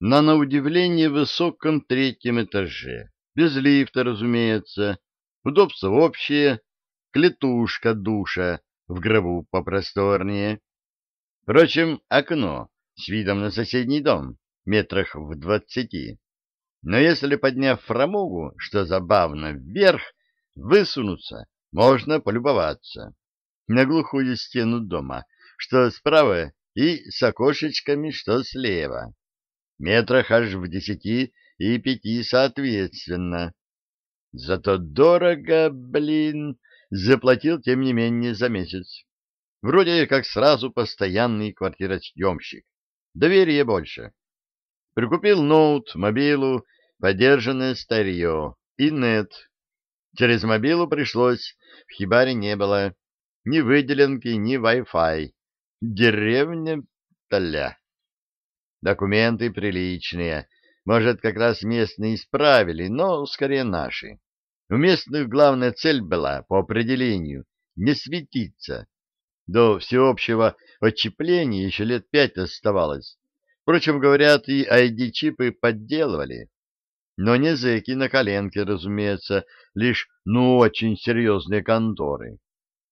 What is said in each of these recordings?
на, на удивление, высоком третьем этаже. Без лифта, разумеется. Удобства общее. Клетушка душа в гробу попросторнее. Впрочем, окно с видом на соседний дом, метрах в двадцати. Но если, подняв фрамугу, что забавно, вверх, высунуться, можно полюбоваться на глухую стену дома, что справа, и с окошечками, что слева. Метрах аж в десяти и пяти соответственно. Зато дорого, блин, заплатил, тем не менее, за месяц. Вроде как сразу постоянный квартиросъемщик. Доверие больше. Прикупил ноут, мобилу, подержанное старье и нет. Через мобилу пришлось, в хибаре не было ни выделенки, ни Wi-Fi. Деревня Толя. Документы приличные. Может, как раз местные исправили, но скорее наши. У местных главная цель была, по определению, не светиться. До всеобщего отчепления еще лет пять оставалось. Впрочем, говорят, и ID-чипы подделывали. Но не зэки на коленке, разумеется, лишь ну очень серьезные конторы.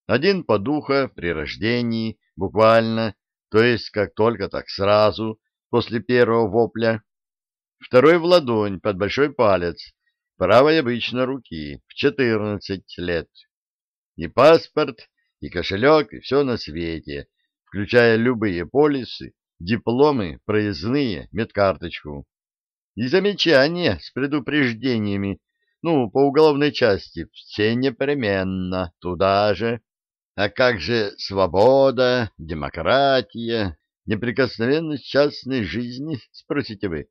Один по духа при рождении, буквально, то есть как только так сразу, после первого вопля. Второй в ладонь, под большой палец, правой обычно руки, в четырнадцать лет. И паспорт, и кошелек, и все на свете, включая любые полисы, дипломы, проездные, медкарточку. И замечания с предупреждениями, ну, по уголовной части, все непременно, туда же. А как же свобода, демократия, неприкосновенность частной жизни, спросите вы?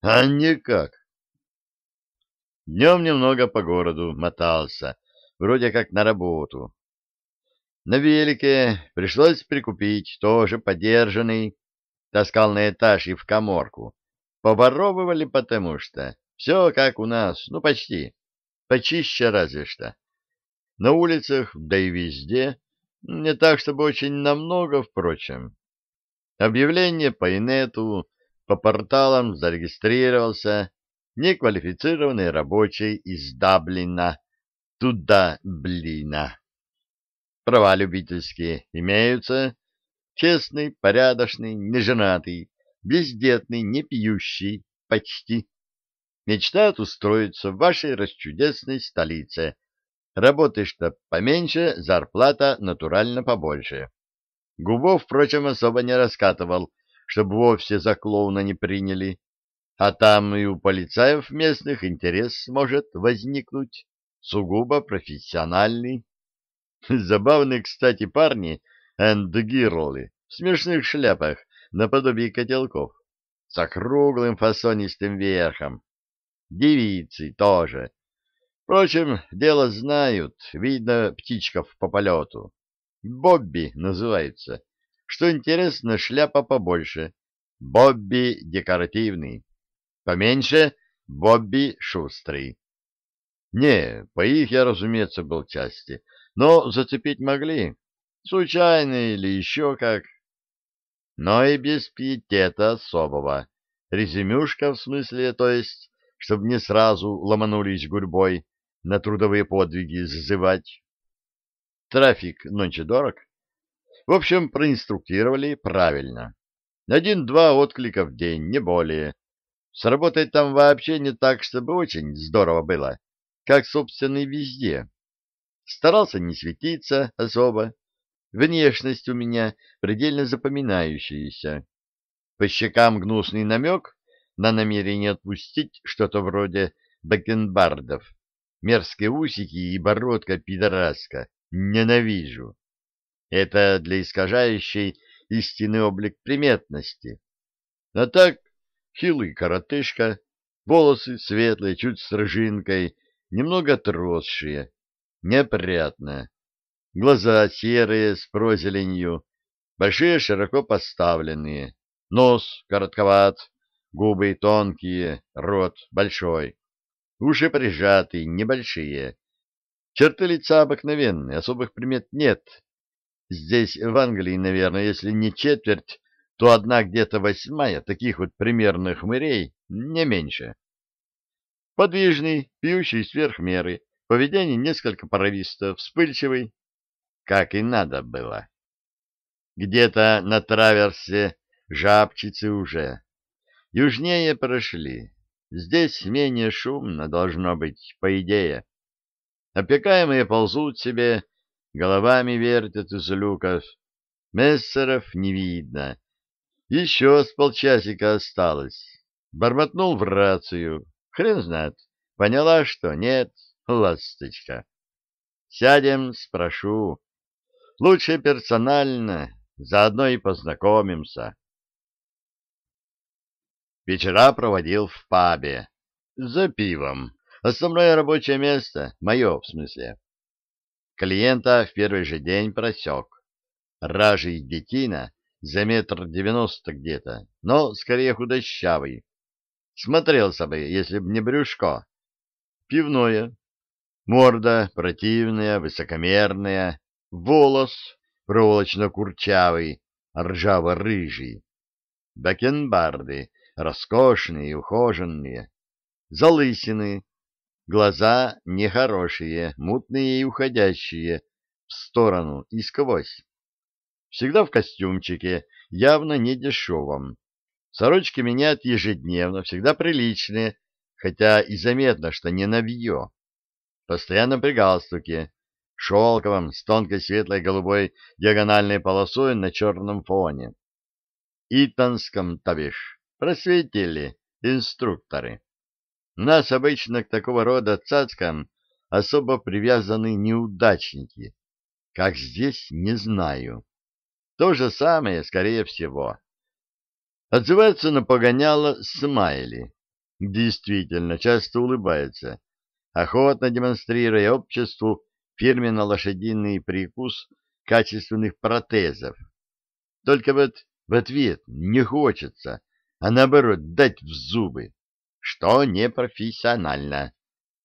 А никак. Днем немного по городу мотался, вроде как на работу. На велике пришлось прикупить, тоже подержанный, таскал на этаж и в коморку. Поворовывали потому что. Все как у нас, ну почти. Почище разве что. На улицах, да и везде. Не так, чтобы очень намного, впрочем. Объявление по инету, по порталам зарегистрировался неквалифицированный рабочий из Даблина. Туда, блина. Права любительские имеются. Честный, порядочный, неженатый, бездетный, не пьющий, почти. Мечтает устроиться в вашей расчудесной столице — Работаешь-то поменьше, зарплата натурально побольше. Губов, впрочем, особо не раскатывал, чтобы вовсе за клоуна не приняли. А там и у полицаев местных интерес может возникнуть, сугубо профессиональный. Забавные, кстати, парни энд гирлы в смешных шляпах наподобие котелков, с округлым фасонистым верхом. Девицы тоже, Впрочем, дело знают, видно птичков по полету. Бобби называется. Что интересно, шляпа побольше. Бобби декоративный. Поменьше Бобби шустрый. Не, по их я, разумеется, был части, но зацепить могли. Случайно или еще как. Но и без пиетета особого. Резюмюшка в смысле, то есть, чтобы не сразу ломанулись гурьбой, на трудовые подвиги зазывать. Трафик нонче дорог. В общем, проинструктировали правильно. Один-два отклика в день, не более. Сработать там вообще не так, чтобы очень здорово было, как, собственно, и везде. Старался не светиться особо. Внешность у меня предельно запоминающаяся. По щекам гнусный намек на намерение отпустить что-то вроде бакенбардов мерзкие усики и бородка пидораска. Ненавижу. Это для искажающей истинный облик приметности. А так, хилый коротышка, волосы светлые, чуть с рыжинкой, немного отросшие, неприятно. Глаза серые, с прозеленью, большие широко поставленные, нос коротковат, губы тонкие, рот большой. Уши прижатые, небольшие. Черты лица обыкновенные, особых примет нет. Здесь, в Англии, наверное, если не четверть, то одна где-то восьмая таких вот примерных хмырей, не меньше. Подвижный, пьющий сверх меры, поведение несколько порывисто, вспыльчивый, как и надо было. Где-то на траверсе жабчицы уже. Южнее прошли. Здесь менее шумно должно быть, по идее. Опекаемые ползут себе, головами вертят из люков. Мессеров не видно. Еще с полчасика осталось. Бормотнул в рацию. Хрен знает. Поняла, что нет, ласточка. Сядем, спрошу. Лучше персонально, заодно и познакомимся. Вечера проводил в пабе. За пивом. Основное рабочее место, мое в смысле. Клиента в первый же день просек. Ражий детина за метр девяносто где-то, но скорее худощавый. Смотрелся бы, если б не брюшко. Пивное. Морда противная, высокомерная, волос проволочно-курчавый, ржаво-рыжий. Бакенбарды роскошные и ухоженные, залысины, глаза нехорошие, мутные и уходящие в сторону и сквозь. Всегда в костюмчике, явно не дешевом. Сорочки меняют ежедневно, всегда приличные, хотя и заметно, что не навье. Постоянно при галстуке, шелковом, с тонкой светлой голубой диагональной полосой на черном фоне. Итанском, то бишь, просветили, инструкторы. Нас обычно к такого рода цацкам особо привязаны неудачники. Как здесь, не знаю. То же самое, скорее всего. Отзывается на погоняло смайли. Действительно, часто улыбается, охотно демонстрируя обществу фирменно-лошадиный прикус качественных протезов. Только вот в ответ не хочется, а наоборот дать в зубы, что непрофессионально.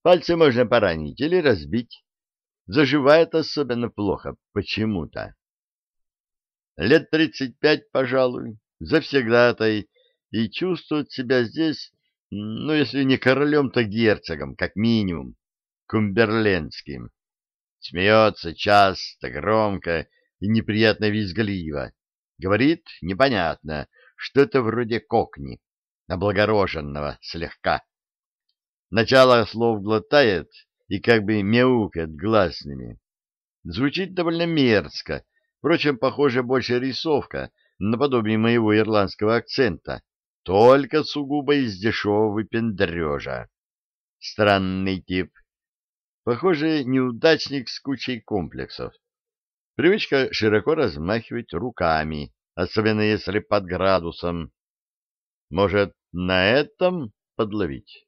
Пальцы можно поранить или разбить. Заживает особенно плохо почему-то. Лет тридцать пять, пожалуй, завсегдатай, и чувствует себя здесь, ну, если не королем, то герцогом, как минимум, кумберлендским. Смеется часто, громко и неприятно визгливо. Говорит непонятно, что-то вроде кокни, облагороженного слегка. Начало слов глотает и как бы мяукает гласными. Звучит довольно мерзко, впрочем, похоже, больше рисовка, наподобие моего ирландского акцента, только сугубо из дешевого выпендрежа. Странный тип. Похоже, неудачник с кучей комплексов. Привычка широко размахивать руками, особенно если под градусом. Может, на этом подловить?